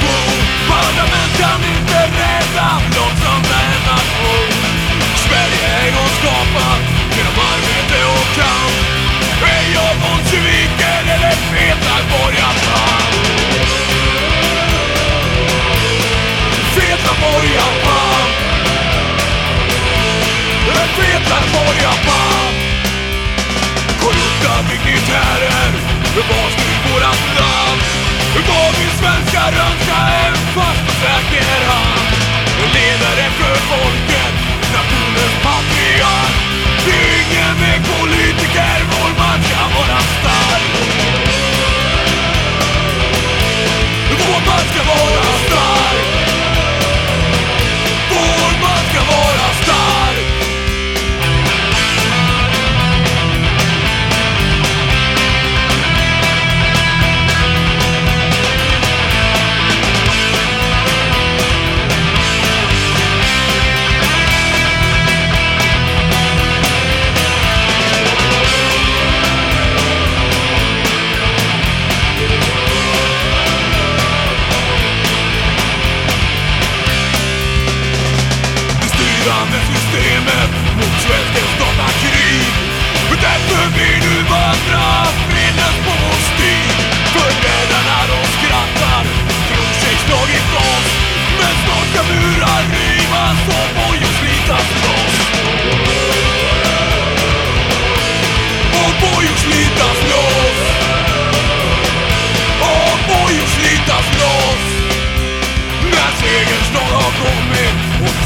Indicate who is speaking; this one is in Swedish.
Speaker 1: tro Parlament kan inte rädda nåt som denna tro Sverige en gång genom arbete och kamp Är jag bolsjeviker eller Peterborgarfall? Peterborgarfall Peterborgarfall Korrupta dignitärer bevars nu vårat land då vi svenskar önska en fast och säker hand med systemet mot svenskens datakrig. Därför vi nu vandra fredens på vår stig. Förrädarna de skrattar, tror sig slagit oss. Men snart ska murar rivas och bojor slitas loss. Och bojor slitas loss. Och bojor slitas loss. När segerns dag har kommit och